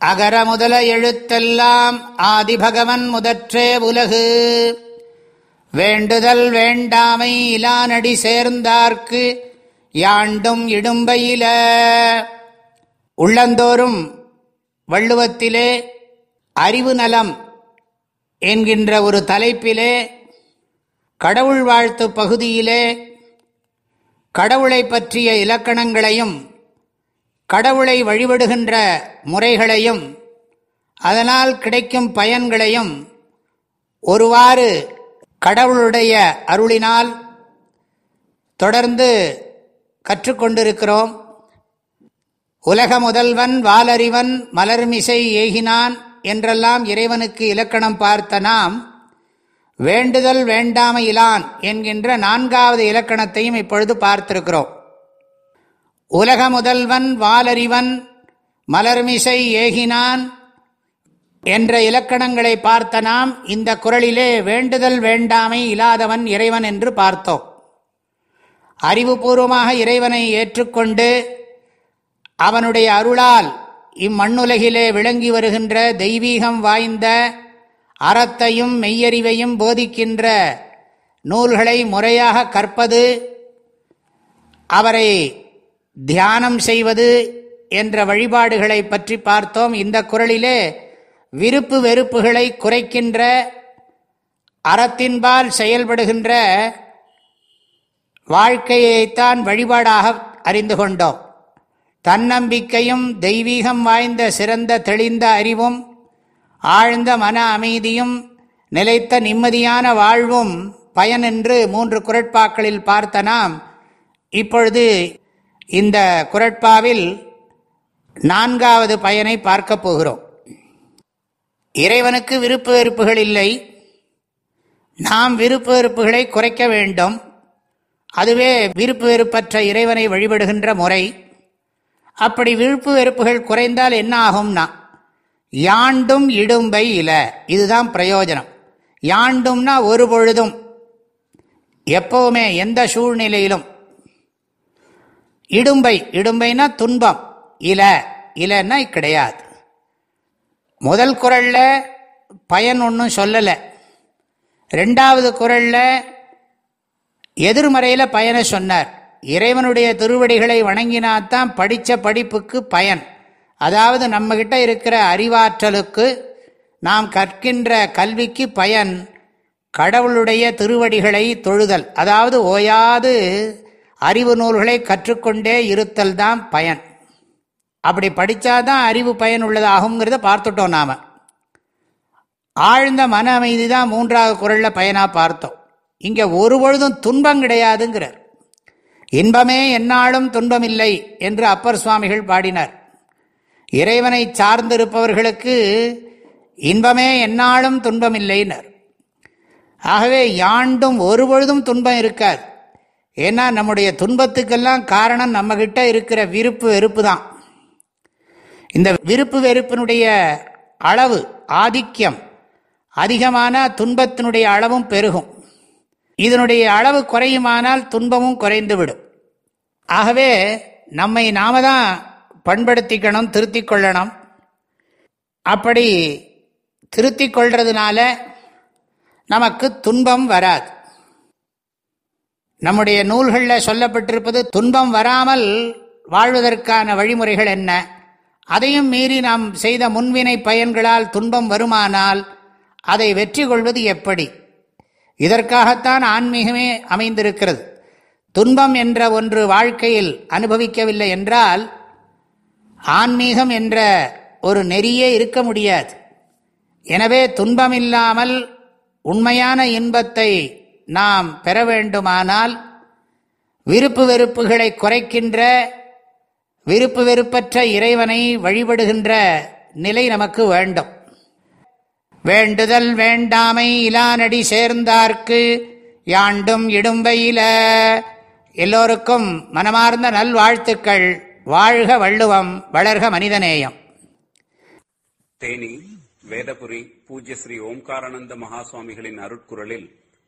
அகர முதல எழுத்தெல்லாம் ஆதிபகவன் முதற்றே உலகு. வேண்டுதல் வேண்டாமை இலானடி சேர்ந்தார்க்கு யாண்டும் இடும்பையில உள்ளந்தோறும் வள்ளுவத்திலே அறிவு நலம் என்கின்ற ஒரு தலைப்பிலே கடவுள் வாழ்த்து பகுதியிலே கடவுளை பற்றிய இலக்கணங்களையும் கடவுளை வழிபடுகின்ற முறைகளையும் அதனால் கிடைக்கும் பயன்களையும் ஒருவாறு கடவுளுடைய அருளினால் தொடர்ந்து கற்றுக்கொண்டிருக்கிறோம். உலக முதல்வன் வாலறிவன் மலர்மிசை ஏகினான் என்றெல்லாம் இறைவனுக்கு இலக்கணம் பார்த்த நாம் வேண்டுதல் வேண்டாமையிலான் என்கின்ற நான்காவது இலக்கணத்தையும் இப்பொழுது பார்த்திருக்கிறோம். உலக முதல்வன் வாலறிவன் மலர்மிசை ஏகினான் என்ற இலக்கணங்களை பார்த்த நாம் இந்த குரலிலே வேண்டுதல் வேண்டாமை இல்லாதவன் இறைவன் என்று பார்த்தோம். அறிவுபூர்வமாக இறைவனை ஏற்றுக்கொண்டு அவனுடைய அருளால் இம்மண்ணுலகிலே விளங்கி வருகின்ற தெய்வீகம் வாய்ந்த அறத்தையும் மெய்யறிவையும் போதிக்கின்ற நூல்களை முறையாக கற்பது அவரை தியானம் செய்வது என்ற வழிபாடுகளை பற்றி பார்த்தோம். இந்த குரலிலே விருப்பு வெறுப்புகளை குறைக்கின்ற அறத்தின்பால் செயல்படுகின்ற வாழ்க்கையைத்தான் வழிபாடாக அறிந்து கொண்டோம். தன்னம்பிக்கையும் தெய்வீகம் வாய்ந்த சிறந்த தெளிந்த அறிவும் ஆழ்ந்த மன அமைதியும் நிலைத்த நிம்மதியான வாழ்வும் பயன் என்று மூன்று குரட்பாக்களில் பார்த்த நாம் இப்பொழுது இந்த குரட்பாவில் நான்காவது பயனை பார்க்கப் போகிறோம். இறைவனுக்கு விருப்பு வெறுப்புகள் இல்லை. நாம் விருப்பு வெறுப்புகளை குறைக்க வேண்டும். அதுவே விருப்பு வெறுப்பற்ற இறைவனை வழிபடுகின்ற முறை. அப்படி விருப்பு வெறுப்புகள் குறைந்தால் என்ன ஆகும்னா யாண்டும் இடும்பை இல. இதுதான் பிரயோஜனம். யாண்டும்னா ஒரு பொழுதும் எப்பவுமே எந்த சூழ்நிலையிலும் இடும்பை இடும்பைனா துன்பம். இல இலன்னா கிடையாது. முதல் குரலில் பயன் ஒன்றும் சொல்லலை. ரெண்டாவது குரலில் எதிர்மறையில் பயனை சொன்னார். இறைவனுடைய திருவடிகளை வணங்கினாத்தான் படித்த படிப்புக்கு பயன். அதாவது நம்மகிட்ட இருக்கிற அறிவாற்றலுக்கு நாம் கற்கின்ற கல்விக்கு பயன் கடவுளுடைய திருவடிகளை தொழுதல். அதாவது ஓயாது அறிவு நூல்களை கற்றுக்கொண்டே இருத்தல் தான் பயன். அப்படி படித்தாதான் அறிவு பயன் உள்ளதாகுங்கிறத பார்த்துட்டோம் நாம். ஆழ்ந்த மன அமைதி தான் மூன்றாவது குரலில் பயனாக பார்த்தோம். இங்கே ஒரு பொழுதும் துன்பம் கிடையாதுங்கிறார். இன்பமே என்னாலும் துன்பமில்லை என்று அப்பர் சுவாமிகள் பாடினார். இறைவனை சார்ந்திருப்பவர்களுக்கு இன்பமே என்னாலும் துன்பமில்லைனர். ஆகவே யாண்டும் ஒரு பொழுதும் துன்பம் இருக்காது. ஏன்னா நம்முடைய துன்பத்துக்கெல்லாம் காரணம் நம்மகிட்ட இருக்கிற விருப்பு வெறுப்பு தான் இந்த விருப்பு வெறுப்பினுடைய அளவு ஆதிக்கம் அதிகமான துன்பத்தினுடைய அளவும் பெருகும். இதனுடைய அளவு குறையுமானால் துன்பமும் குறைந்துவிடும். ஆகவே நம்மை நாம தான் பண்படுத்திக்கணும் திருத்தி கொள்ளணும். அப்படி திருத்தி கொள்றதுனால நமக்கு துன்பம் வராது. நம்முடைய நூல்களில் சொல்லப்பட்டிருப்பது துன்பம் வராமல் வாழ்வதற்கான வழிமுறைகள் என்ன? அதையும் மீறி நாம் செய்த முன்வினை பயன்களால் துன்பம் வருமானால் அதை வெற்றி கொள்வது எப்படி? இதற்காகத்தான் ஆன்மீகமே அமைந்திருக்கிறது. துன்பம் என்ற ஒன்று வாழ்க்கையில் அனுபவிக்கவில்லை என்றால் ஆன்மீகம் என்ற ஒரு நெறியே இருக்க முடியாது. எனவே துன்பமில்லாமல் உண்மையான இன்பத்தை நாம் பெற வேண்டுமானால் விருப்பு வெறுப்புகளை குறைக்கின்ற விருப்பு வெறுப்பற்ற இறைவனை வழிபடுகின்ற நிலை நமக்கு வேண்டும். வேண்டுதல் வேண்டாமை இலானடி சேர்ந்தார்க்கு யாண்டும் இடும்பையில எல்லோருக்கும் மனமார்ந்த நல்வாழ்த்துக்கள். வாழ்க வள்ளுவம் வளர்க மனிதநேயம். தேனி வேதபுரி பூஜ்ய ஸ்ரீ ஓம்காரானந்த மகாசுவாமிகளின் அருட்குரலில்